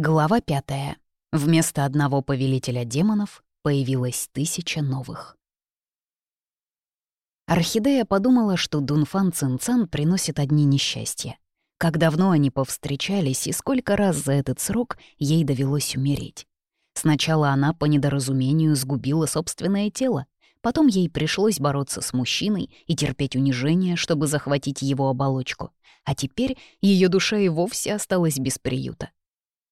Глава пятая. Вместо одного повелителя демонов появилось тысяча новых. Орхидея подумала, что Дунфан Цинцан приносит одни несчастья. Как давно они повстречались и сколько раз за этот срок ей довелось умереть. Сначала она по недоразумению сгубила собственное тело, потом ей пришлось бороться с мужчиной и терпеть унижение, чтобы захватить его оболочку, а теперь ее душа и вовсе осталась без приюта.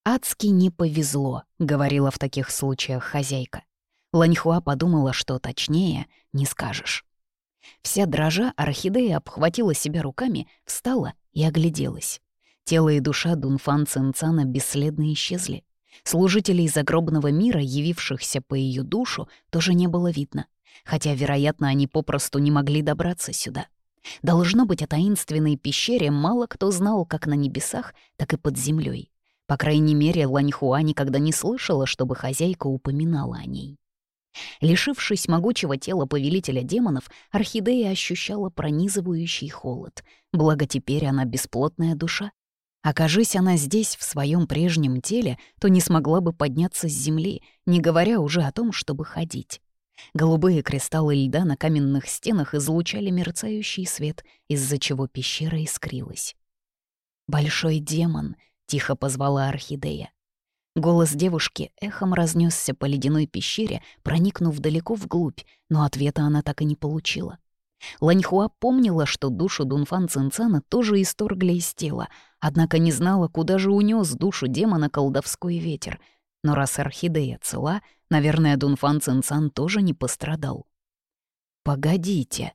«Адски не повезло», — говорила в таких случаях хозяйка. Ланьхуа подумала, что точнее не скажешь. Вся дрожа орхидея обхватила себя руками, встала и огляделась. Тело и душа Дунфан Цинцана бесследно исчезли. Служителей загробного мира, явившихся по ее душу, тоже не было видно, хотя, вероятно, они попросту не могли добраться сюда. Должно быть, о таинственной пещере мало кто знал как на небесах, так и под землей. По крайней мере, Ланьхуа никогда не слышала, чтобы хозяйка упоминала о ней. Лишившись могучего тела повелителя демонов, орхидея ощущала пронизывающий холод, благо теперь она бесплотная душа. Окажись она здесь, в своем прежнем теле, то не смогла бы подняться с земли, не говоря уже о том, чтобы ходить. Голубые кристаллы льда на каменных стенах излучали мерцающий свет, из-за чего пещера искрилась. Большой демон — тихо позвала орхидея. Голос девушки эхом разнесся по ледяной пещере, проникнув далеко вглубь, но ответа она так и не получила. Ланьхуа помнила, что душу Дунфан Цинцана тоже исторгли из тела, однако не знала, куда же унес душу демона колдовской ветер. Но раз орхидея цела, наверное, Дунфан Цинцан тоже не пострадал. «Погодите»,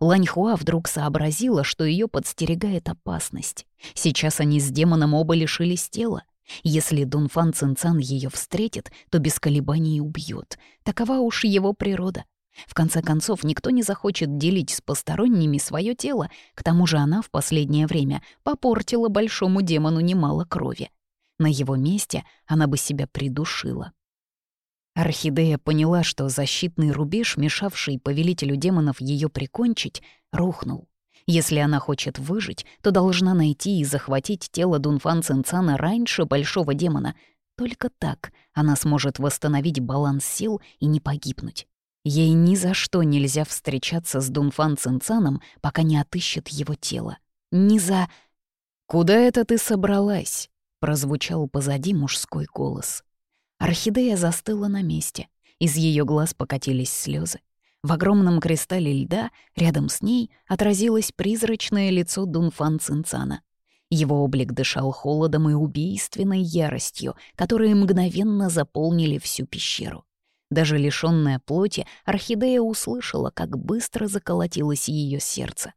Ланьхуа вдруг сообразила, что ее подстерегает опасность. Сейчас они с демоном оба лишились тела. Если Дунфан Цинцан ее встретит, то без колебаний убьет. Такова уж его природа. В конце концов, никто не захочет делить с посторонними свое тело, к тому же она в последнее время попортила большому демону немало крови. На его месте она бы себя придушила. Орхидея поняла, что защитный рубеж, мешавший повелителю демонов ее прикончить, рухнул. Если она хочет выжить, то должна найти и захватить тело Дунфан Цинцана раньше большого демона. Только так она сможет восстановить баланс сил и не погибнуть. Ей ни за что нельзя встречаться с Дунфан Цинцаном, пока не отыщет его тело. Ни за... «Куда это ты собралась?» — прозвучал позади мужской голос. Орхидея застыла на месте. Из ее глаз покатились слезы. В огромном кристалле льда рядом с ней отразилось призрачное лицо Дунфан Цинцана. Его облик дышал холодом и убийственной яростью, которые мгновенно заполнили всю пещеру. Даже лишённая плоти, орхидея услышала, как быстро заколотилось ее сердце.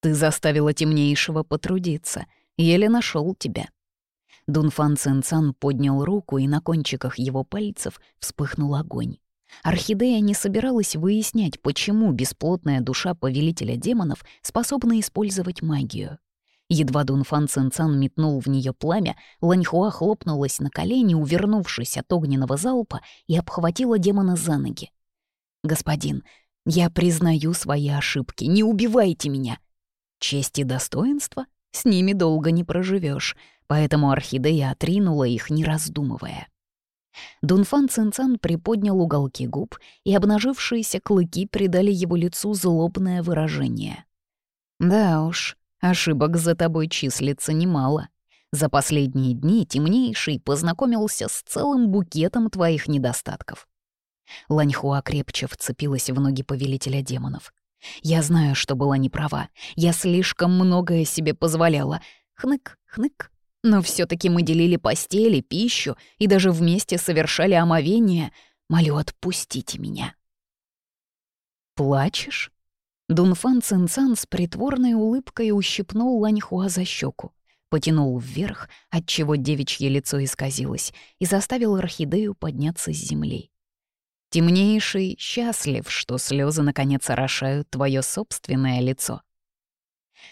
«Ты заставила темнейшего потрудиться. Еле нашел тебя», Дунфан Цинцан поднял руку, и на кончиках его пальцев вспыхнул огонь. Орхидея не собиралась выяснять, почему бесплотная душа повелителя демонов способна использовать магию. Едва Дунфан Цинцан метнул в нее пламя, Ланьхуа хлопнулась на колени, увернувшись от огненного залпа, и обхватила демона за ноги. «Господин, я признаю свои ошибки, не убивайте меня!» «Честь и достоинство? С ними долго не проживешь поэтому орхидея отринула их, не раздумывая. Дунфан Цинцан приподнял уголки губ, и обнажившиеся клыки придали его лицу злобное выражение. «Да уж, ошибок за тобой числится немало. За последние дни темнейший познакомился с целым букетом твоих недостатков». Ланьхуа крепче вцепилась в ноги повелителя демонов. «Я знаю, что была неправа. Я слишком многое себе позволяла. Хнык, хнык, но все таки мы делили постели, пищу и даже вместе совершали омовение. Молю, отпустите меня. «Плачешь?» Дунфан Цинцан с притворной улыбкой ущипнул Ланьхуа за щеку, потянул вверх, отчего девичье лицо исказилось, и заставил орхидею подняться с земли. Темнейший счастлив, что слезы наконец орошают твое собственное лицо.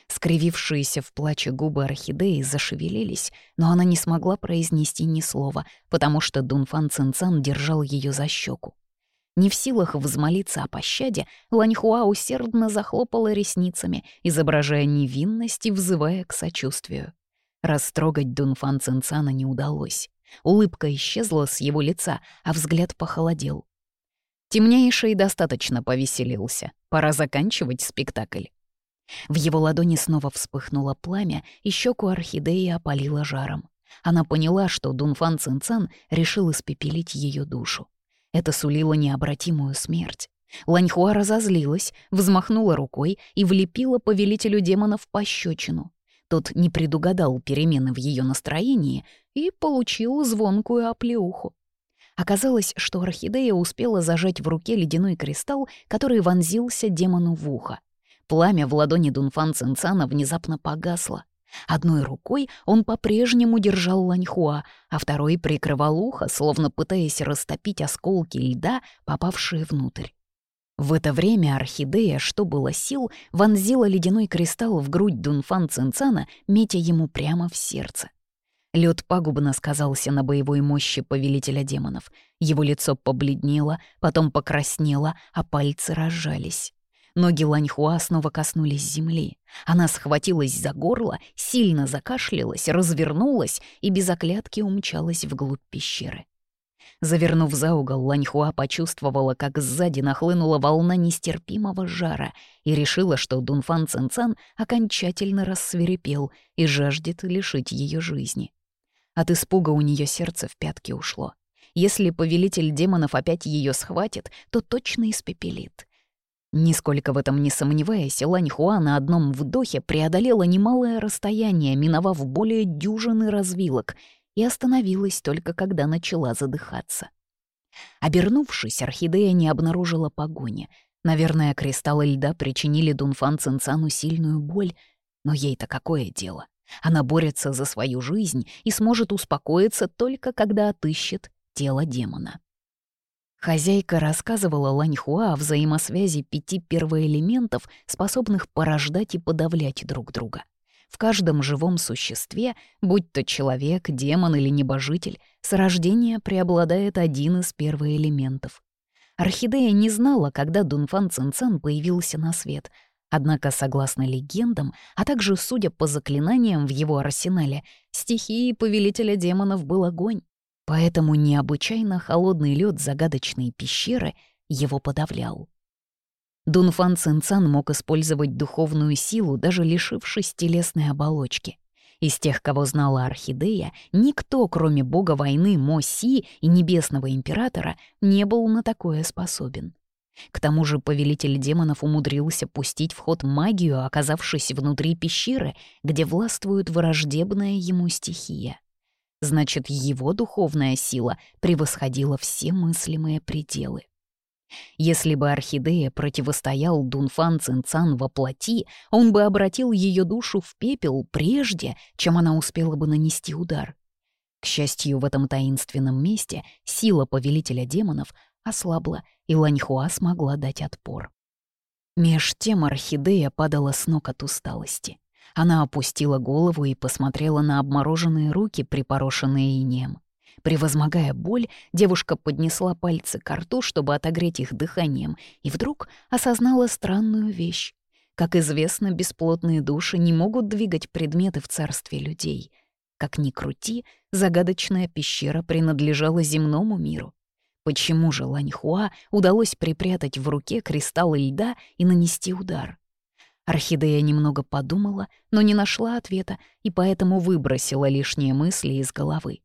Скривившиеся в плаче губы орхидеи зашевелились, но она не смогла произнести ни слова, потому что Дунфан Цинцан держал ее за щеку. Не в силах взмолиться о пощаде, Ланьхуа усердно захлопала ресницами, изображая невинность и взывая к сочувствию. Растрогать Дунфан Цинцана не удалось. Улыбка исчезла с его лица, а взгляд похолодел. Темнейший достаточно повеселился. Пора заканчивать спектакль. В его ладони снова вспыхнуло пламя, и щеку орхидеи опалило жаром. Она поняла, что Дунфан Цинцан решил испепелить ее душу. Это сулило необратимую смерть. Ланьхуа разозлилась, взмахнула рукой и влепила повелителю демонов пощечину. Тот не предугадал перемены в ее настроении и получил звонкую оплеуху. Оказалось, что орхидея успела зажать в руке ледяной кристалл, который вонзился демону в ухо. Пламя в ладони Дунфан Цинцана внезапно погасло. Одной рукой он по-прежнему держал Ланьхуа, а второй прикрывал ухо, словно пытаясь растопить осколки льда, попавшие внутрь. В это время орхидея, что было сил, вонзила ледяной кристалл в грудь Дунфан Цинцана, метя ему прямо в сердце. Лед пагубно сказался на боевой мощи повелителя демонов. Его лицо побледнело, потом покраснело, а пальцы разжались. Ноги Ланьхуа снова коснулись земли. Она схватилась за горло, сильно закашлялась, развернулась и без оклятки умчалась вглубь пещеры. Завернув за угол, Ланьхуа почувствовала, как сзади нахлынула волна нестерпимого жара и решила, что Дунфан Цинцан окончательно рассверепел и жаждет лишить ее жизни. От испуга у нее сердце в пятки ушло. Если повелитель демонов опять ее схватит, то точно испепелит. Нисколько в этом не сомневаясь, Ланьхуа на одном вдохе преодолела немалое расстояние, миновав более дюжины развилок — и остановилась только когда начала задыхаться. Обернувшись, орхидея не обнаружила погони. Наверное, кристаллы льда причинили Дунфан Цинцану сильную боль, но ей-то какое дело? Она борется за свою жизнь и сможет успокоиться только когда отыщет тело демона. Хозяйка рассказывала Ланьхуа о взаимосвязи пяти первоэлементов, способных порождать и подавлять друг друга — в каждом живом существе, будь то человек, демон или небожитель, с рождения преобладает один из первоэлементов. Орхидея не знала, когда Дунфан Цинцан появился на свет, однако, согласно легендам, а также судя по заклинаниям в его арсенале, стихией повелителя демонов был огонь. Поэтому необычайно холодный лед загадочной пещеры его подавлял. Дунфан Цинцан мог использовать духовную силу, даже лишившись телесной оболочки. Из тех, кого знала Орхидея, никто, кроме бога войны Моси и небесного императора, не был на такое способен. К тому же повелитель демонов умудрился пустить в ход магию, оказавшись внутри пещеры, где властвует враждебная ему стихия. Значит, его духовная сила превосходила все мыслимые пределы. Если бы орхидея противостоял Дунфан Цинцан во плоти, он бы обратил ее душу в пепел прежде, чем она успела бы нанести удар. К счастью, в этом таинственном месте сила повелителя демонов ослабла, и Ланьхуа смогла дать отпор. Меж тем орхидея падала с ног от усталости. Она опустила голову и посмотрела на обмороженные руки, припорошенные инеем. Превозмогая боль, девушка поднесла пальцы к рту, чтобы отогреть их дыханием, и вдруг осознала странную вещь. Как известно, бесплотные души не могут двигать предметы в царстве людей. Как ни крути, загадочная пещера принадлежала земному миру. Почему же Ланьхуа удалось припрятать в руке кристаллы льда и нанести удар? Орхидея немного подумала, но не нашла ответа и поэтому выбросила лишние мысли из головы.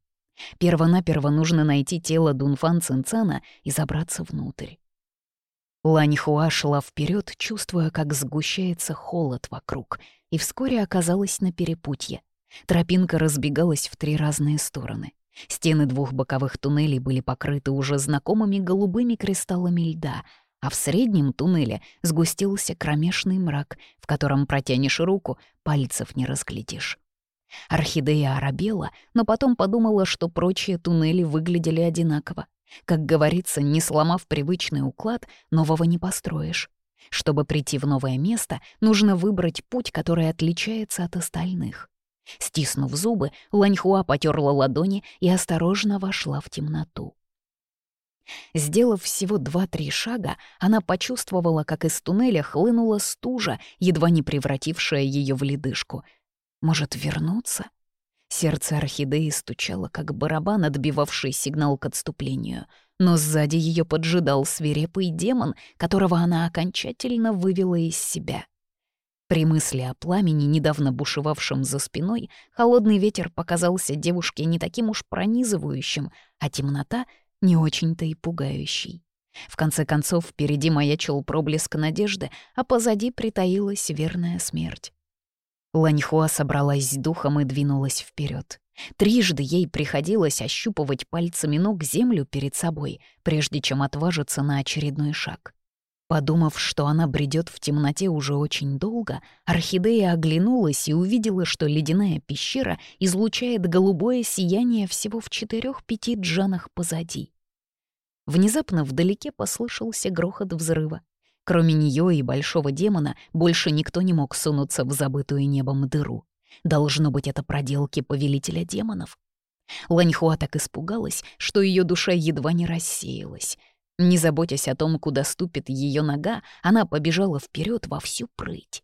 Первонаперво нужно найти тело Дунфан Цинцана и забраться внутрь. Ланьхуа шла вперед, чувствуя, как сгущается холод вокруг, и вскоре оказалась на перепутье. Тропинка разбегалась в три разные стороны. Стены двух боковых туннелей были покрыты уже знакомыми голубыми кристаллами льда, а в среднем туннеле сгустился кромешный мрак, в котором протянешь руку, пальцев не разглядишь. Орхидея оробела, но потом подумала, что прочие туннели выглядели одинаково. Как говорится, не сломав привычный уклад, нового не построишь. Чтобы прийти в новое место, нужно выбрать путь, который отличается от остальных. Стиснув зубы, Ланьхуа потерла ладони и осторожно вошла в темноту. Сделав всего два-три шага, она почувствовала, как из туннеля хлынула стужа, едва не превратившая ее в ледышку — может, вернуться? Сердце орхидеи стучало, как барабан, отбивавший сигнал к отступлению, но сзади ее поджидал свирепый демон, которого она окончательно вывела из себя. При мысли о пламени, недавно бушевавшем за спиной, холодный ветер показался девушке не таким уж пронизывающим, а темнота — не очень-то и пугающей. В конце концов, впереди маячил проблеск надежды, а позади притаилась верная смерть. Ланьхуа собралась с духом и двинулась вперед. Трижды ей приходилось ощупывать пальцами ног землю перед собой, прежде чем отважиться на очередной шаг. Подумав, что она бредет в темноте уже очень долго, орхидея оглянулась и увидела, что ледяная пещера излучает голубое сияние всего в четырех-пяти джанах позади. Внезапно вдалеке послышался грохот взрыва. Кроме нее и большого демона больше никто не мог сунуться в забытую небом дыру. Должно быть, это проделки повелителя демонов. Ланьхуа так испугалась, что ее душа едва не рассеялась. Не заботясь о том, куда ступит ее нога, она побежала вперед во всю прыть.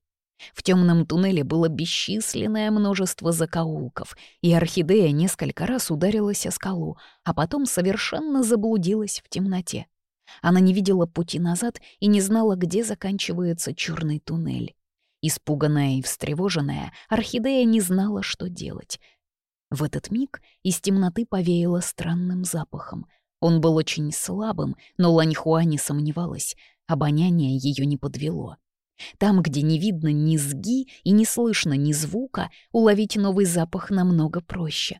В темном туннеле было бесчисленное множество закоулков, и орхидея несколько раз ударилась о скалу, а потом совершенно заблудилась в темноте. Она не видела пути назад и не знала, где заканчивается черный туннель. Испуганная и встревоженная, орхидея не знала, что делать. В этот миг из темноты повеяло странным запахом. Он был очень слабым, но Ланьхуа не сомневалась, обоняние ее не подвело. Там, где не видно ни сги и не слышно ни звука, уловить новый запах намного проще.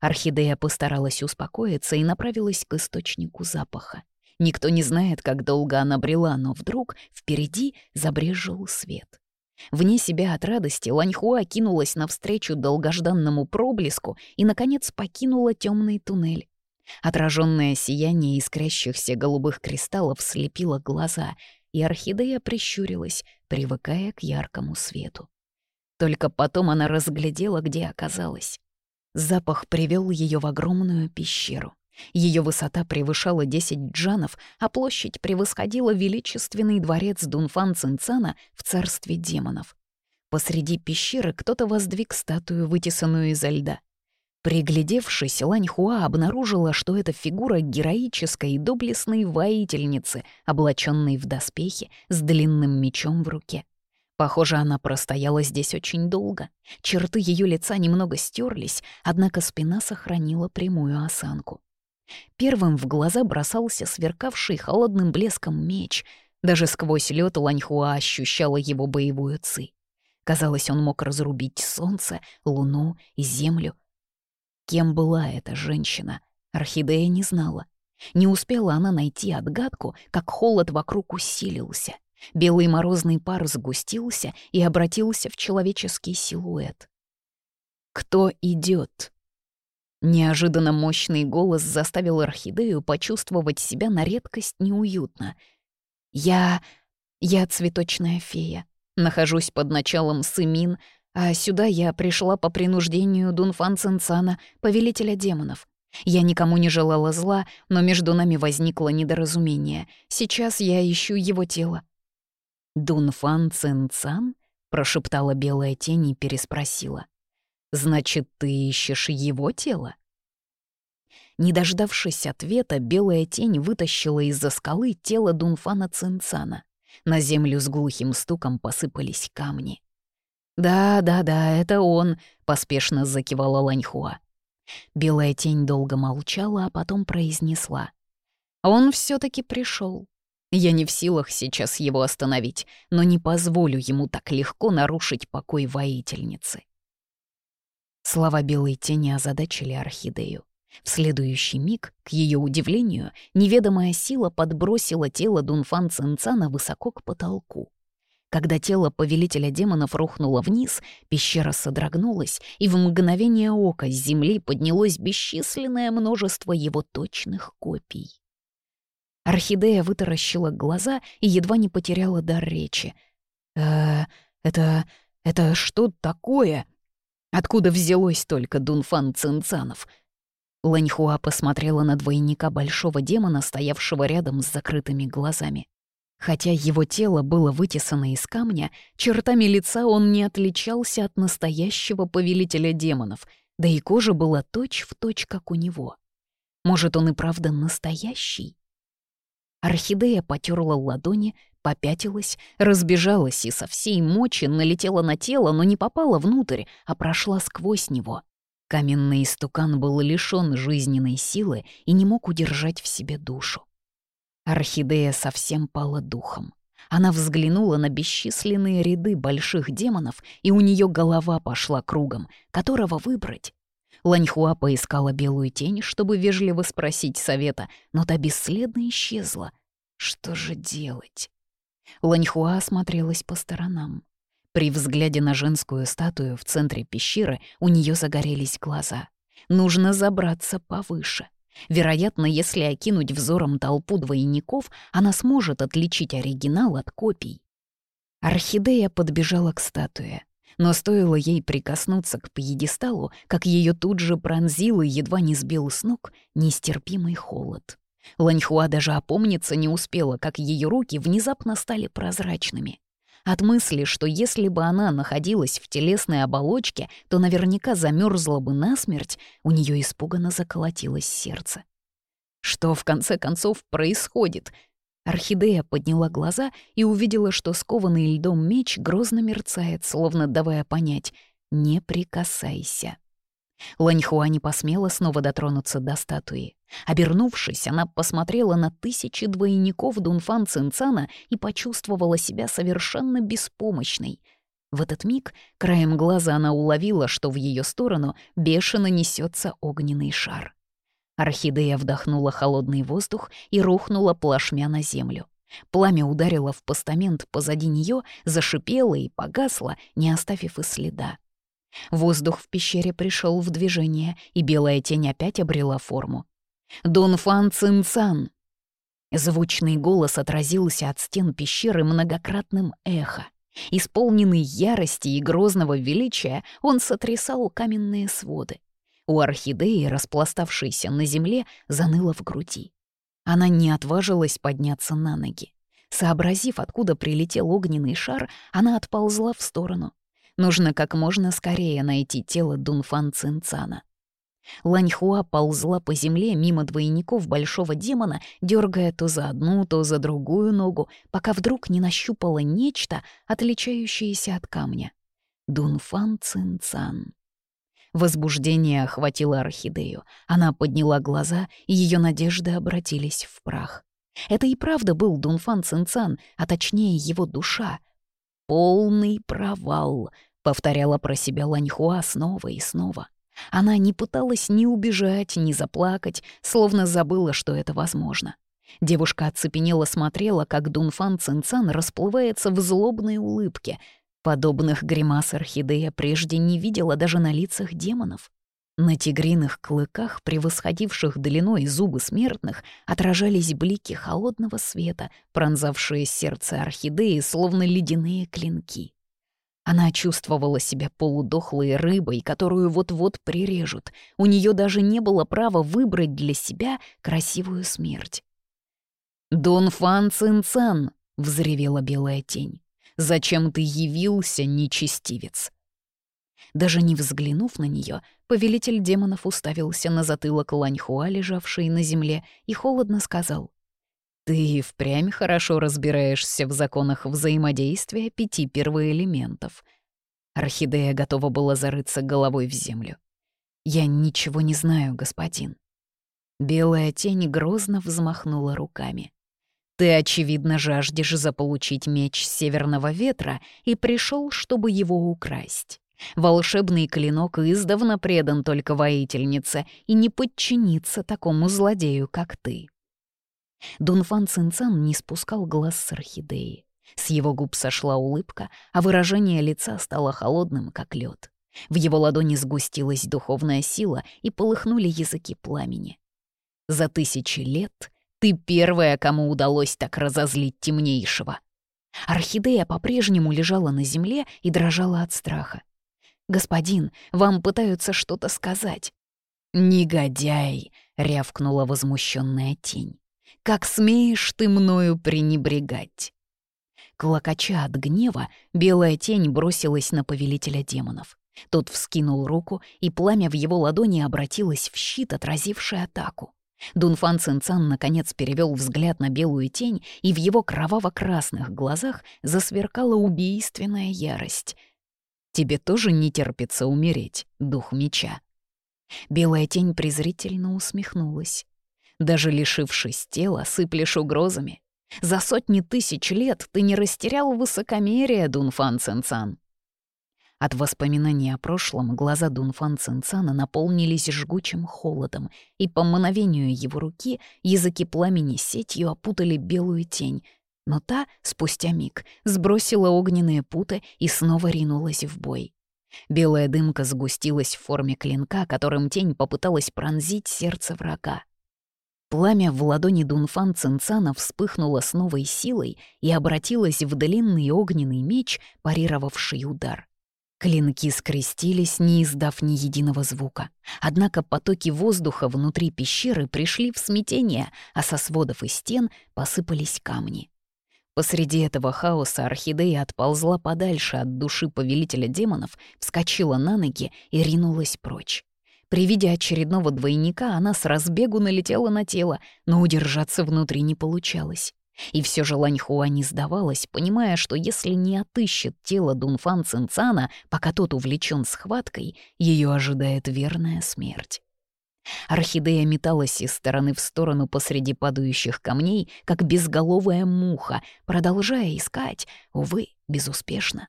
Орхидея постаралась успокоиться и направилась к источнику запаха. Никто не знает, как долго она брела, но вдруг впереди забрежил свет. Вне себя от радости Ланьхуа кинулась навстречу долгожданному проблеску и, наконец, покинула темный туннель. Отраженное сияние искрящихся голубых кристаллов слепило глаза — и орхидея прищурилась, привыкая к яркому свету. Только потом она разглядела, где оказалась. Запах привел ее в огромную пещеру. Ее высота превышала 10 джанов, а площадь превосходила величественный дворец Дунфан Цинцана в царстве демонов. Посреди пещеры кто-то воздвиг статую, вытесанную изо льда. Приглядевшись, Ланьхуа обнаружила, что это фигура героической и доблестной воительницы, облаченной в доспехи, с длинным мечом в руке. Похоже, она простояла здесь очень долго. Черты ее лица немного стерлись, однако спина сохранила прямую осанку. Первым в глаза бросался сверкавший холодным блеском меч. Даже сквозь лед Ланьхуа ощущала его боевую ци. Казалось, он мог разрубить солнце, луну и землю, Кем была эта женщина, Орхидея не знала. Не успела она найти отгадку, как холод вокруг усилился. Белый морозный пар сгустился и обратился в человеческий силуэт. «Кто идет? Неожиданно мощный голос заставил Орхидею почувствовать себя на редкость неуютно. «Я... я цветочная фея. Нахожусь под началом Сымин, а сюда я пришла по принуждению Дунфан Цинцана, повелителя демонов. Я никому не желала зла, но между нами возникло недоразумение. Сейчас я ищу его тело». «Дунфан Цинцан?» — прошептала белая тень и переспросила. «Значит, ты ищешь его тело?» Не дождавшись ответа, белая тень вытащила из-за скалы тело Дунфана Цинцана. На землю с глухим стуком посыпались камни. «Да, да, да, это он», — поспешно закивала Ланьхуа. Белая тень долго молчала, а потом произнесла. «Он все таки пришел. Я не в силах сейчас его остановить, но не позволю ему так легко нарушить покой воительницы». Слова белой тени озадачили орхидею. В следующий миг, к ее удивлению, неведомая сила подбросила тело Дунфан Цинцана высоко к потолку. Когда тело повелителя демонов рухнуло вниз, пещера содрогнулась, и в мгновение ока с земли поднялось бесчисленное множество его точных копий. Орхидея вытаращила глаза и едва не потеряла дар речи. «Э, это... это что такое? Откуда взялось только Дунфан Цинцанов?» Ланьхуа посмотрела на двойника большого демона, стоявшего рядом с закрытыми глазами. Хотя его тело было вытесано из камня, чертами лица он не отличался от настоящего повелителя демонов. Да и кожа была точь-в-точь, точь, как у него. Может, он и правда настоящий? Орхидея потерла ладони, попятилась, разбежалась и со всей мочи налетела на тело, но не попала внутрь, а прошла сквозь него. Каменный истукан был лишён жизненной силы и не мог удержать в себе душу. Орхидея совсем пала духом. Она взглянула на бесчисленные ряды больших демонов, и у нее голова пошла кругом, которого выбрать. Ланьхуа поискала белую тень, чтобы вежливо спросить совета, но та бесследно исчезла. Что же делать? Ланьхуа осмотрелась по сторонам. При взгляде на женскую статую в центре пещеры у нее загорелись глаза. Нужно забраться повыше. Вероятно, если окинуть взором толпу двойников, она сможет отличить оригинал от копий. Орхидея подбежала к статуе. Но стоило ей прикоснуться к пьедесталу, как ее тут же пронзил и едва не сбил с ног нестерпимый холод. Ланьхуа даже опомниться не успела, как ее руки внезапно стали прозрачными. От мысли, что если бы она находилась в телесной оболочке, то наверняка замерзла бы насмерть, у нее испуганно заколотилось сердце. Что в конце концов происходит? Орхидея подняла глаза и увидела, что скованный льдом меч грозно мерцает, словно давая понять «не прикасайся». Ланьхуа не посмела снова дотронуться до статуи. Обернувшись, она посмотрела на тысячи двойников Дунфан Цинцана и почувствовала себя совершенно беспомощной. В этот миг краем глаза она уловила, что в ее сторону бешено несется огненный шар. Орхидея вдохнула холодный воздух и рухнула плашмя на землю. Пламя ударило в постамент позади нее, зашипело и погасло, не оставив и следа. Воздух в пещере пришел в движение, и белая тень опять обрела форму. «Дунфан Цинцан!» Звучный голос отразился от стен пещеры многократным эхо. Исполненный ярости и грозного величия, он сотрясал каменные своды. У орхидеи, распластавшейся на земле, заныло в груди. Она не отважилась подняться на ноги. Сообразив, откуда прилетел огненный шар, она отползла в сторону. Нужно как можно скорее найти тело Дунфан Цинцана. Ланьхуа ползла по земле мимо двойников большого демона, дергая то за одну, то за другую ногу, пока вдруг не нащупала нечто, отличающееся от камня. Дунфан Цинцан. Возбуждение охватило орхидею. Она подняла глаза, и ее надежды обратились в прах. Это и правда был Дунфан Цинцан, а точнее его душа. Полный провал, Повторяла про себя Ланьхуа снова и снова. Она не пыталась ни убежать, ни заплакать, словно забыла, что это возможно. Девушка оцепенела смотрела, как Дунфан Цинцан расплывается в злобной улыбке. Подобных гримас орхидея прежде не видела даже на лицах демонов. На тигриных клыках, превосходивших длиной зубы смертных, отражались блики холодного света, пронзавшие сердце орхидеи, словно ледяные клинки. Она чувствовала себя полудохлой рыбой, которую вот-вот прирежут. У нее даже не было права выбрать для себя красивую смерть. «Дон Фан Цин Цан!» — взревела белая тень. «Зачем ты явился, нечестивец?» Даже не взглянув на нее, повелитель демонов уставился на затылок Ланьхуа, лежавший на земле, и холодно сказал. Ты впрямь хорошо разбираешься в законах взаимодействия пяти первоэлементов. Орхидея готова была зарыться головой в землю. «Я ничего не знаю, господин». Белая тень грозно взмахнула руками. «Ты, очевидно, жаждешь заполучить меч северного ветра и пришел, чтобы его украсть. Волшебный клинок издавна предан только воительнице и не подчинится такому злодею, как ты». Дунфан Цинцан не спускал глаз с орхидеи. С его губ сошла улыбка, а выражение лица стало холодным, как лед. В его ладони сгустилась духовная сила и полыхнули языки пламени. «За тысячи лет ты первая, кому удалось так разозлить темнейшего». Орхидея по-прежнему лежала на земле и дрожала от страха. «Господин, вам пытаются что-то сказать». «Негодяй!» — рявкнула возмущенная тень. Как смеешь ты мною пренебрегать?» Клокоча от гнева, белая тень бросилась на повелителя демонов. Тот вскинул руку, и пламя в его ладони обратилось в щит, отразивший атаку. Дунфан Цинцан наконец перевел взгляд на белую тень, и в его кроваво-красных глазах засверкала убийственная ярость. «Тебе тоже не терпится умереть, дух меча?» Белая тень презрительно усмехнулась. «Даже лишившись тела, сыплешь угрозами. За сотни тысяч лет ты не растерял высокомерие, Дунфан Цинцан. От воспоминаний о прошлом глаза Дунфан Цинцана наполнились жгучим холодом, и по мановению его руки языки пламени сетью опутали белую тень, но та, спустя миг, сбросила огненные путы и снова ринулась в бой. Белая дымка сгустилась в форме клинка, которым тень попыталась пронзить сердце врага. Пламя в ладони Дунфан Цинцана вспыхнуло с новой силой и обратилось в длинный огненный меч, парировавший удар. Клинки скрестились, не издав ни единого звука. Однако потоки воздуха внутри пещеры пришли в смятение, а со сводов и стен посыпались камни. Посреди этого хаоса орхидея отползла подальше от души повелителя демонов, вскочила на ноги и ринулась прочь. При виде очередного двойника она с разбегу налетела на тело, но удержаться внутри не получалось. И все же Ланьхуа не сдавалась, понимая, что если не отыщет тело Дунфан Цинцана, пока тот увлечен схваткой, ее ожидает верная смерть. Орхидея металась из стороны в сторону посреди падающих камней, как безголовая муха, продолжая искать, увы, безуспешно.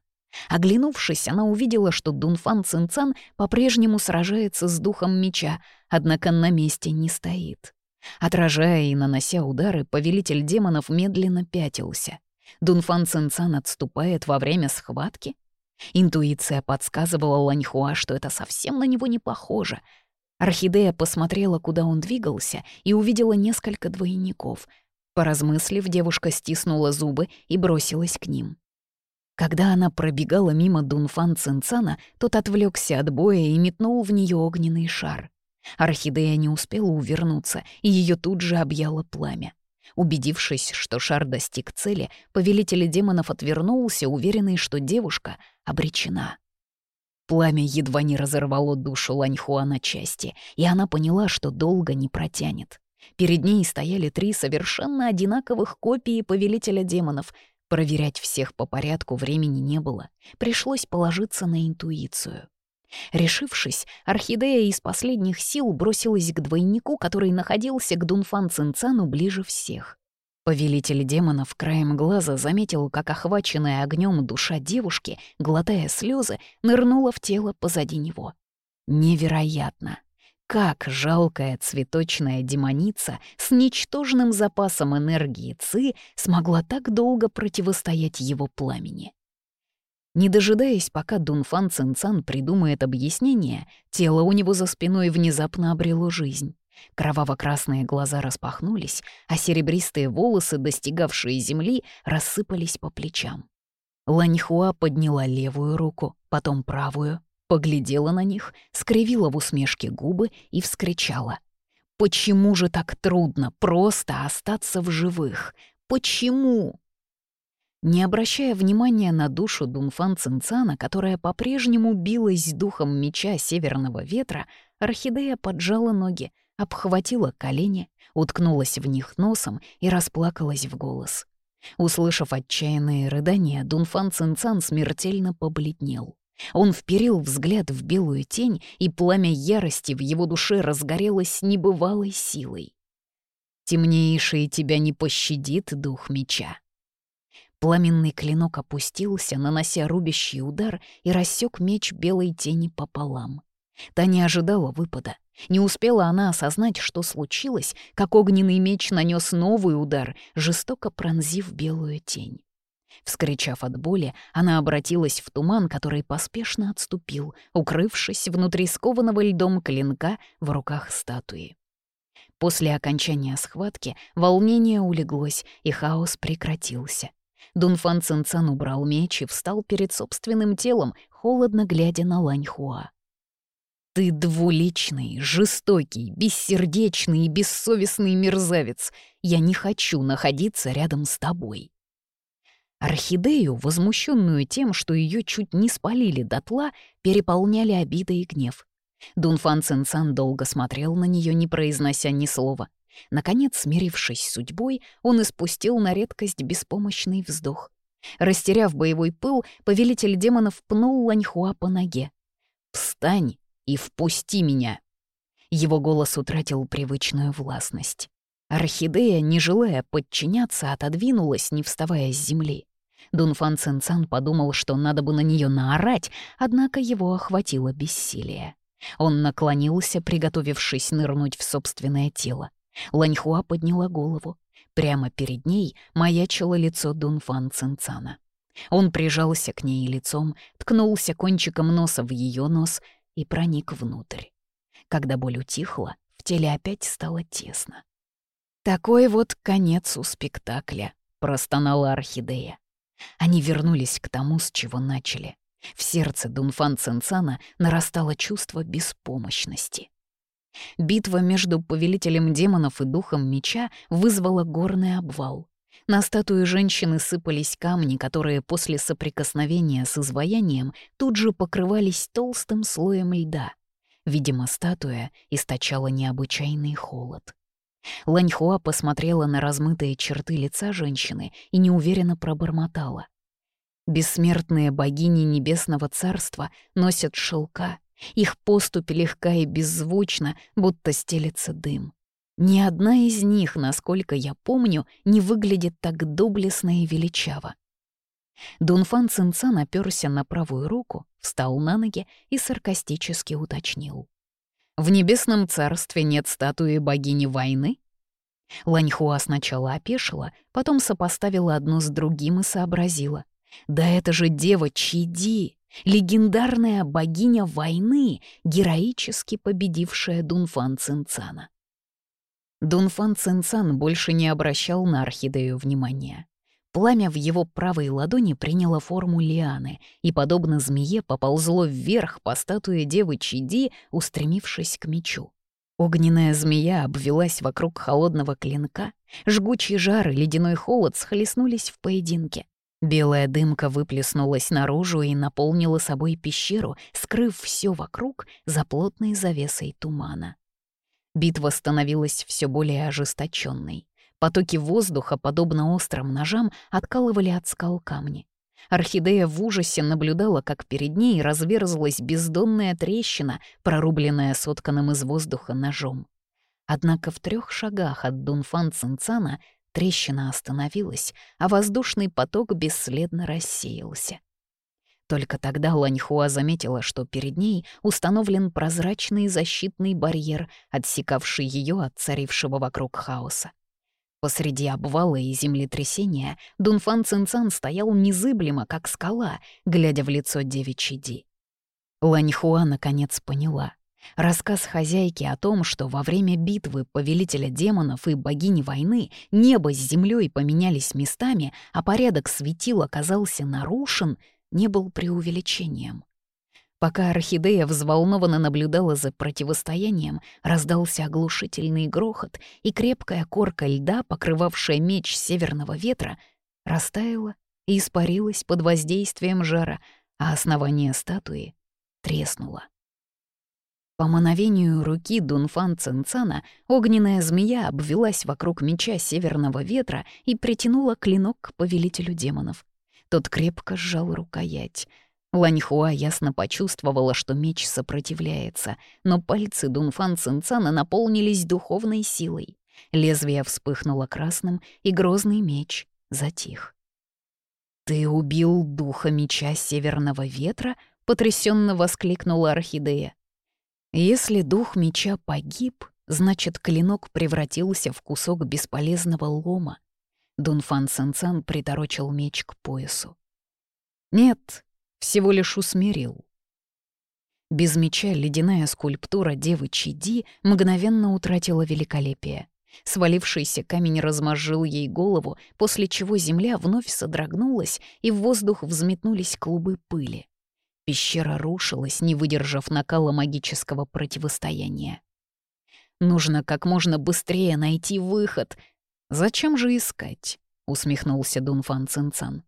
Оглянувшись, она увидела, что Дунфан Цинцан по-прежнему сражается с духом меча, однако на месте не стоит. Отражая и нанося удары, повелитель демонов медленно пятился. Дунфан Цинцан отступает во время схватки? Интуиция подсказывала Ланьхуа, что это совсем на него не похоже. Орхидея посмотрела, куда он двигался, и увидела несколько двойников. Поразмыслив, девушка стиснула зубы и бросилась к ним. Когда она пробегала мимо Дунфан Цинцана, тот отвлекся от боя и метнул в нее огненный шар. Орхидея не успела увернуться, и ее тут же объяло пламя. Убедившись, что шар достиг цели, повелитель демонов отвернулся, уверенный, что девушка обречена. Пламя едва не разорвало душу Ланьхуа на части, и она поняла, что долго не протянет. Перед ней стояли три совершенно одинаковых копии повелителя демонов. Проверять всех по порядку времени не было. Пришлось положиться на интуицию. Решившись, орхидея из последних сил бросилась к двойнику, который находился к Дунфан Цинцану ближе всех. Повелитель демонов краем глаза заметил, как охваченная огнем душа девушки, глотая слезы, нырнула в тело позади него. Невероятно! Как жалкая цветочная демоница с ничтожным запасом энергии Ци смогла так долго противостоять его пламени? Не дожидаясь, пока Дунфан Цинцан придумает объяснение, тело у него за спиной внезапно обрело жизнь. Кроваво-красные глаза распахнулись, а серебристые волосы, достигавшие земли, рассыпались по плечам. Ланьхуа подняла левую руку, потом правую, поглядела на них, скривила в усмешке губы и вскричала. «Почему же так трудно просто остаться в живых? Почему?» Не обращая внимания на душу Дунфан Цинцана, которая по-прежнему билась духом меча северного ветра, орхидея поджала ноги, обхватила колени, уткнулась в них носом и расплакалась в голос. Услышав отчаянные рыдания, Дунфан Цинцан смертельно побледнел. Он вперил взгляд в белую тень, и пламя ярости в его душе разгорелось небывалой силой. «Темнейший тебя не пощадит, дух меча», Пламенный клинок опустился, нанося рубящий удар и рассек меч белой тени пополам. Та не ожидала выпада. Не успела она осознать, что случилось, как огненный меч нанес новый удар, жестоко пронзив белую тень. Вскричав от боли, она обратилась в туман, который поспешно отступил, укрывшись внутри скованного льдом клинка в руках статуи. После окончания схватки волнение улеглось, и хаос прекратился. Дунфан Цинцан убрал меч и встал перед собственным телом, холодно глядя на Ланьхуа. «Ты двуличный, жестокий, бессердечный и бессовестный мерзавец. Я не хочу находиться рядом с тобой». Орхидею, возмущенную тем, что ее чуть не спалили дотла, переполняли обида и гнев. Дунфан Цинцан долго смотрел на нее, не произнося ни слова. Наконец, смирившись с судьбой, он испустил на редкость беспомощный вздох. Растеряв боевой пыл, повелитель демонов пнул Ланьхуа по ноге. «Встань и впусти меня!» Его голос утратил привычную властность. Орхидея, не желая подчиняться, отодвинулась, не вставая с земли. Дунфан Цинцан подумал, что надо бы на нее наорать, однако его охватило бессилие. Он наклонился, приготовившись нырнуть в собственное тело. Ланьхуа подняла голову. Прямо перед ней маячило лицо Дунфан Цинцана. Он прижался к ней лицом, ткнулся кончиком носа в ее нос и проник внутрь. Когда боль утихла, в теле опять стало тесно. «Такой вот конец у спектакля», — простонала Орхидея. Они вернулись к тому, с чего начали. В сердце Дунфан Цинцана нарастало чувство беспомощности. Битва между повелителем демонов и духом меча вызвала горный обвал. На статуи женщины сыпались камни, которые после соприкосновения с изваянием тут же покрывались толстым слоем льда. Видимо, статуя источала необычайный холод. Ланьхуа посмотрела на размытые черты лица женщины и неуверенно пробормотала. Бессмертные богини Небесного Царства носят шелка, их поступь легка и беззвучна, будто стелется дым. Ни одна из них, насколько я помню, не выглядит так доблестно и величаво. Дунфан Цинцан оперся на правую руку, встал на ноги и саркастически уточнил. «В Небесном Царстве нет статуи богини войны?» Ланьхуа сначала опешила, потом сопоставила одно с другим и сообразила. «Да это же дева Чиди, легендарная богиня войны, героически победившая Дунфан Цинцана». Дунфан Цинцан больше не обращал на орхидею внимания. Пламя в его правой ладони приняло форму лианы и, подобно змее, поползло вверх по статуе девы Чиди, устремившись к мечу. Огненная змея обвелась вокруг холодного клинка, жгучий жар и ледяной холод схлестнулись в поединке. Белая дымка выплеснулась наружу и наполнила собой пещеру, скрыв все вокруг за плотной завесой тумана. Битва становилась все более ожесточенной. Потоки воздуха, подобно острым ножам, откалывали от скал камни. Орхидея в ужасе наблюдала, как перед ней разверзлась бездонная трещина, прорубленная сотканным из воздуха ножом. Однако в трех шагах от Дунфан Цинцана трещина остановилась, а воздушный поток бесследно рассеялся. Только тогда Ланьхуа заметила, что перед ней установлен прозрачный защитный барьер, отсекавший ее от царившего вокруг хаоса. Посреди обвала и землетрясения Дунфан Цинцан стоял незыблемо, как скала, глядя в лицо девичьей Ди. Ланьхуа наконец поняла. Рассказ хозяйки о том, что во время битвы повелителя демонов и богини войны небо с землей поменялись местами, а порядок светил оказался нарушен, не был преувеличением. Пока орхидея взволнованно наблюдала за противостоянием, раздался оглушительный грохот, и крепкая корка льда, покрывавшая меч северного ветра, растаяла и испарилась под воздействием жара, а основание статуи треснуло. По мановению руки Дунфан Цинцана огненная змея обвелась вокруг меча северного ветра и притянула клинок к повелителю демонов. Тот крепко сжал рукоять — Ланьхуа ясно почувствовала, что меч сопротивляется, но пальцы Дунфан Цинцана наполнились духовной силой. Лезвие вспыхнуло красным, и грозный меч затих. «Ты убил духа меча Северного Ветра?» — потрясенно воскликнула Орхидея. «Если дух меча погиб, значит, клинок превратился в кусок бесполезного лома». Дунфан Цинцан приторочил меч к поясу. «Нет, всего лишь усмирил. Без меча ледяная скульптура девы Чиди мгновенно утратила великолепие. Свалившийся камень размозжил ей голову, после чего земля вновь содрогнулась, и в воздух взметнулись клубы пыли. Пещера рушилась, не выдержав накала магического противостояния. «Нужно как можно быстрее найти выход. Зачем же искать?» — усмехнулся Дунфан Цинцан.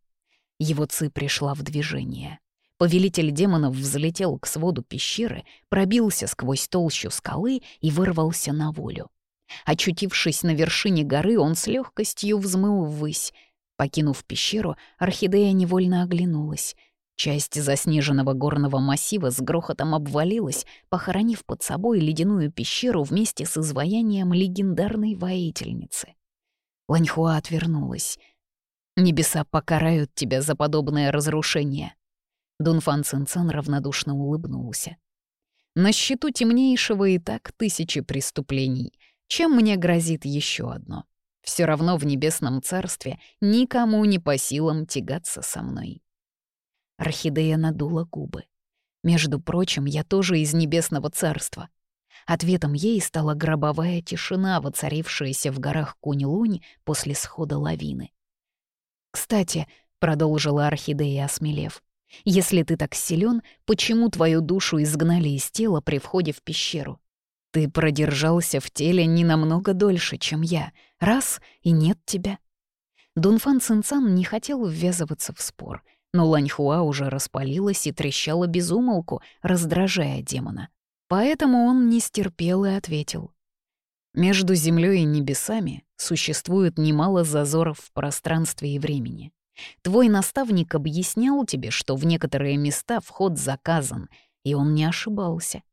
Его ци пришла в движение. Повелитель демонов взлетел к своду пещеры, пробился сквозь толщу скалы и вырвался на волю. Очутившись на вершине горы, он с легкостью взмыл ввысь. Покинув пещеру, орхидея невольно оглянулась. Часть заснеженного горного массива с грохотом обвалилась, похоронив под собой ледяную пещеру вместе с изваянием легендарной воительницы. Ланьхуа отвернулась. «Небеса покарают тебя за подобное разрушение». Дунфан Цинцан равнодушно улыбнулся. «На счету темнейшего и так тысячи преступлений. Чем мне грозит еще одно? Все равно в небесном царстве никому не по силам тягаться со мной». Орхидея надула губы. «Между прочим, я тоже из небесного царства». Ответом ей стала гробовая тишина, воцарившаяся в горах Кунь-Лунь после схода лавины. «Кстати», — продолжила Орхидея, осмелев, «если ты так силен, почему твою душу изгнали из тела при входе в пещеру? Ты продержался в теле не намного дольше, чем я. Раз — и нет тебя». Дунфан Цинцан не хотел ввязываться в спор, но Ланьхуа уже распалилась и трещала безумолку, раздражая демона. Поэтому он не стерпел и ответил. «Между землей и небесами существует немало зазоров в пространстве и времени. Твой наставник объяснял тебе, что в некоторые места вход заказан, и он не ошибался.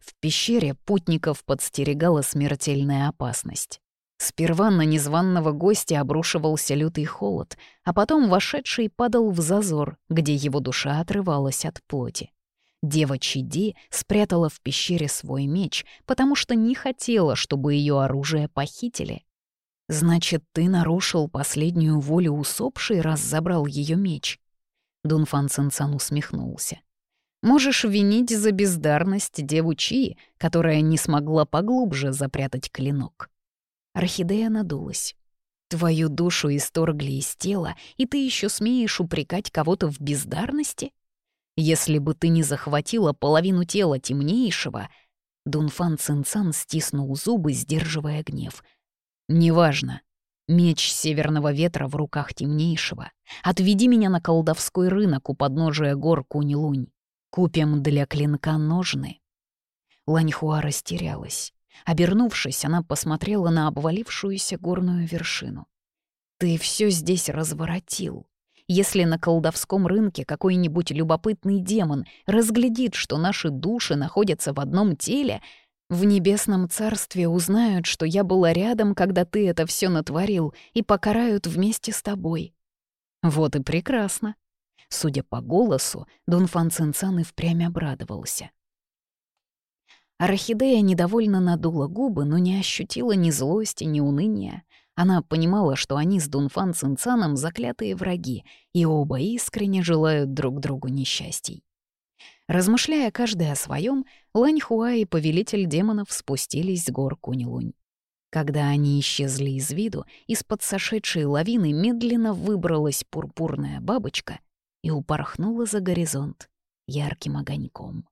В пещере путников подстерегала смертельная опасность. Сперва на незваного гостя обрушивался лютый холод, а потом вошедший падал в зазор, где его душа отрывалась от плоти. Дева Чиди спрятала в пещере свой меч, потому что не хотела, чтобы ее оружие похитили. «Значит, ты нарушил последнюю волю усопшей, раз забрал ее меч?» Дунфан Цинцан усмехнулся. «Можешь винить за бездарность деву Чи, которая не смогла поглубже запрятать клинок. Орхидея надулась. «Твою душу исторгли из тела, и ты еще смеешь упрекать кого-то в бездарности? Если бы ты не захватила половину тела темнейшего...» Дунфан Цинцан стиснул зубы, сдерживая гнев. «Неважно. Меч северного ветра в руках темнейшего. Отведи меня на колдовской рынок у подножия гор Кунь-Лунь. Купим для клинка ножны». Ланьхуа растерялась. Обернувшись, она посмотрела на обвалившуюся горную вершину. «Ты все здесь разворотил. Если на колдовском рынке какой-нибудь любопытный демон разглядит, что наши души находятся в одном теле, в небесном царстве узнают, что я была рядом, когда ты это все натворил, и покарают вместе с тобой». Вот и прекрасно. Судя по голосу, Дунфан Цинцан и впрямь обрадовался. Орхидея недовольно надула губы, но не ощутила ни злости, ни уныния. Она понимала, что они с Дунфан Цинцаном заклятые враги, и оба искренне желают друг другу несчастий. Размышляя каждый о своем, Ланьхуа и повелитель демонов спустились с гор Кунь-Лунь. Когда они исчезли из виду, из-под сошедшей лавины медленно выбралась пурпурная бабочка и упорхнула за горизонт ярким огоньком.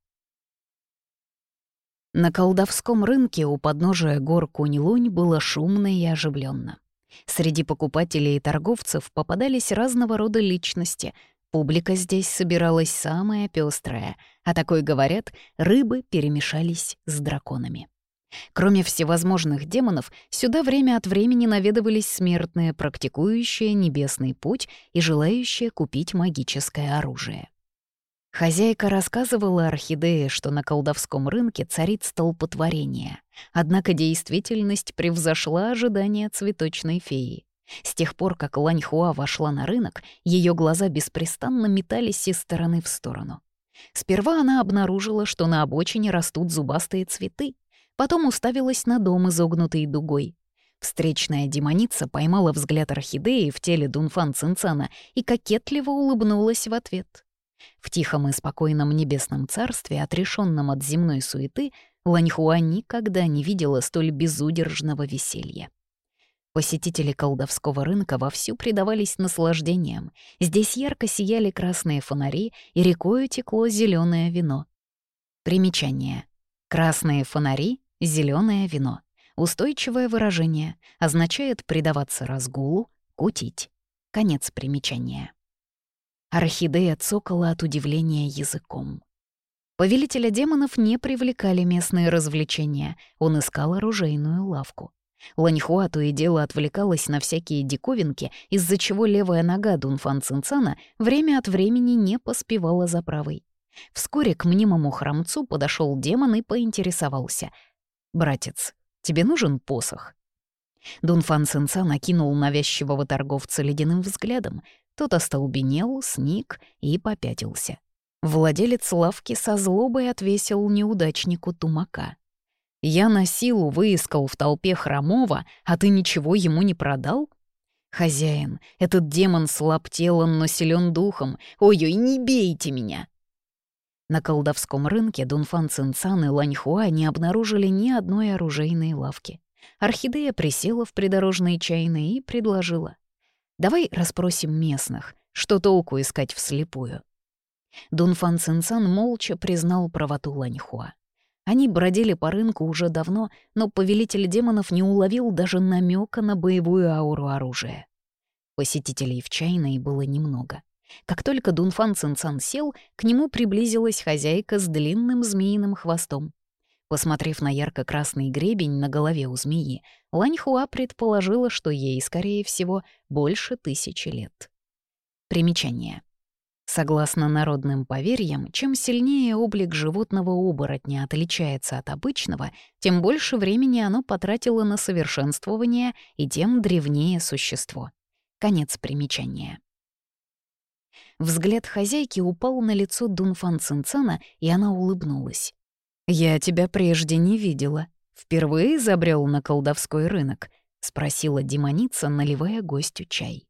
На колдовском рынке у подножия гор Кунь-Лунь было шумно и оживленно. Среди покупателей и торговцев попадались разного рода личности. Публика здесь собиралась самая пестрая, а такой, говорят, рыбы перемешались с драконами. Кроме всевозможных демонов, сюда время от времени наведывались смертные, практикующие небесный путь и желающие купить магическое оружие. Хозяйка рассказывала Орхидее, что на колдовском рынке царит столпотворение. Однако действительность превзошла ожидания цветочной феи. С тех пор, как Ланьхуа вошла на рынок, ее глаза беспрестанно метались из стороны в сторону. Сперва она обнаружила, что на обочине растут зубастые цветы, потом уставилась на дом, изогнутый дугой. Встречная демоница поймала взгляд орхидеи в теле Дунфан Цинцана и кокетливо улыбнулась в ответ. В тихом и спокойном небесном царстве, отрешенном от земной суеты, Ланьхуа никогда не видела столь безудержного веселья. Посетители колдовского рынка вовсю предавались наслаждениям. Здесь ярко сияли красные фонари, и рекою текло зеленое вино. Примечание. Красные фонари, зеленое вино. Устойчивое выражение означает предаваться разгулу, кутить. Конец примечания. Орхидея цокала от удивления языком. Повелителя демонов не привлекали местные развлечения, он искал оружейную лавку. Ланьхуа то и дело отвлекалась на всякие диковинки, из-за чего левая нога Дунфан Цинцана время от времени не поспевала за правой. Вскоре к мнимому храмцу подошел демон и поинтересовался. «Братец, тебе нужен посох?» Дунфан Сенца накинул навязчивого торговца ледяным взглядом. Тот остолбенел, сник и попятился. Владелец лавки со злобой отвесил неудачнику тумака. «Я на силу выискал в толпе хромого, а ты ничего ему не продал?» «Хозяин, этот демон слаб телом, но силен духом. Ой-ой, не бейте меня!» На колдовском рынке Дунфан Цинцан и Ланьхуа не обнаружили ни одной оружейной лавки. Орхидея присела в придорожные чайные и предложила. «Давай расспросим местных, что толку искать вслепую?» Дунфан Цинцан молча признал правоту Ланьхуа. Они бродили по рынку уже давно, но повелитель демонов не уловил даже намека на боевую ауру оружия. Посетителей в чайной было немного. Как только Дунфан Цинцан сел, к нему приблизилась хозяйка с длинным змеиным хвостом. Посмотрев на ярко-красный гребень на голове у змеи, Ланьхуа предположила, что ей, скорее всего, больше тысячи лет. Примечание. Согласно народным поверьям, чем сильнее облик животного оборотня отличается от обычного, тем больше времени оно потратило на совершенствование и тем древнее существо. Конец примечания. Взгляд хозяйки упал на лицо Дунфан Цинцана, и она улыбнулась. «Я тебя прежде не видела. Впервые забрел на колдовской рынок?» — спросила демоница, наливая гостю чай.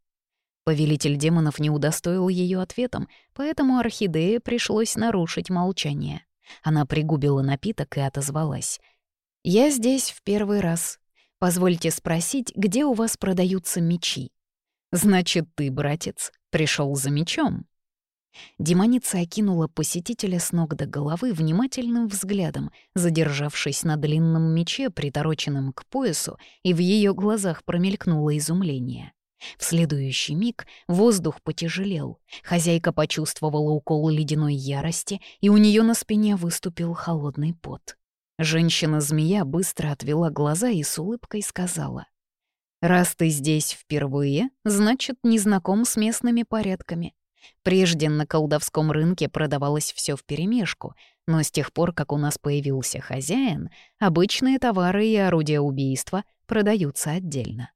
Повелитель демонов не удостоил ее ответом, поэтому орхидее пришлось нарушить молчание. Она пригубила напиток и отозвалась. «Я здесь в первый раз. Позвольте спросить, где у вас продаются мечи?» «Значит, ты, братец, пришел за мечом?» Демоница окинула посетителя с ног до головы внимательным взглядом, задержавшись на длинном мече, притороченном к поясу, и в ее глазах промелькнуло изумление. В следующий миг воздух потяжелел, хозяйка почувствовала укол ледяной ярости, и у нее на спине выступил холодный пот. Женщина-змея быстро отвела глаза и с улыбкой сказала — Раз ты здесь впервые, значит, не знаком с местными порядками. Прежде на колдовском рынке продавалось все вперемешку, но с тех пор, как у нас появился хозяин, обычные товары и орудия убийства продаются отдельно.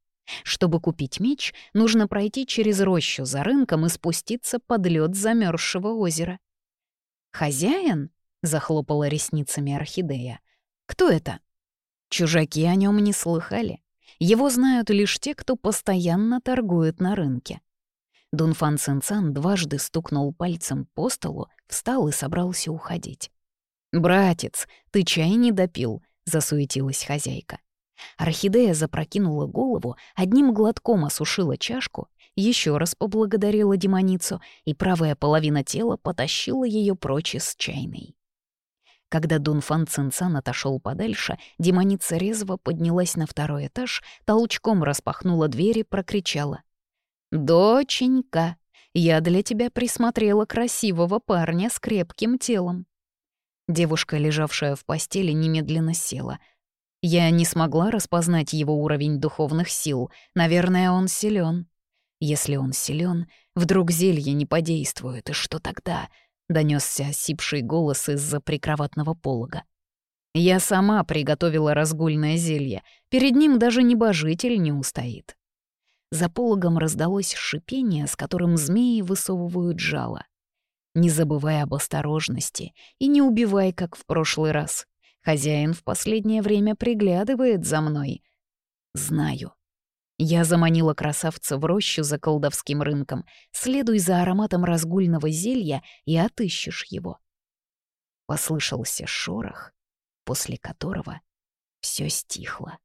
Чтобы купить меч, нужно пройти через рощу за рынком и спуститься под лед замерзшего озера. «Хозяин?» — захлопала ресницами орхидея. «Кто это?» Чужаки о нем не слыхали. Его знают лишь те, кто постоянно торгует на рынке. Дунфан Цинцан дважды стукнул пальцем по столу, встал и собрался уходить. «Братец, ты чай не допил», — засуетилась хозяйка. Орхидея запрокинула голову, одним глотком осушила чашку, еще раз поблагодарила демоницу, и правая половина тела потащила ее прочь из чайной. Когда Дунфан Цинцан отошел подальше, демоница резво поднялась на второй этаж, толчком распахнула дверь и прокричала. «Доченька, я для тебя присмотрела красивого парня с крепким телом». Девушка, лежавшая в постели, немедленно села. Я не смогла распознать его уровень духовных сил. Наверное, он силен. Если он силен, вдруг зелье не подействует, и что тогда? донесся осипший голос из-за прикроватного полога. Я сама приготовила разгульное зелье, перед ним даже небожитель не устоит. За пологом раздалось шипение, с которым змеи высовывают жало. Не забывай об осторожности и не убивай, как в прошлый раз. Хозяин в последнее время приглядывает за мной. Знаю. Я заманила красавца в рощу за колдовским рынком. Следуй за ароматом разгульного зелья и отыщешь его. Послышался шорох, после которого все стихло.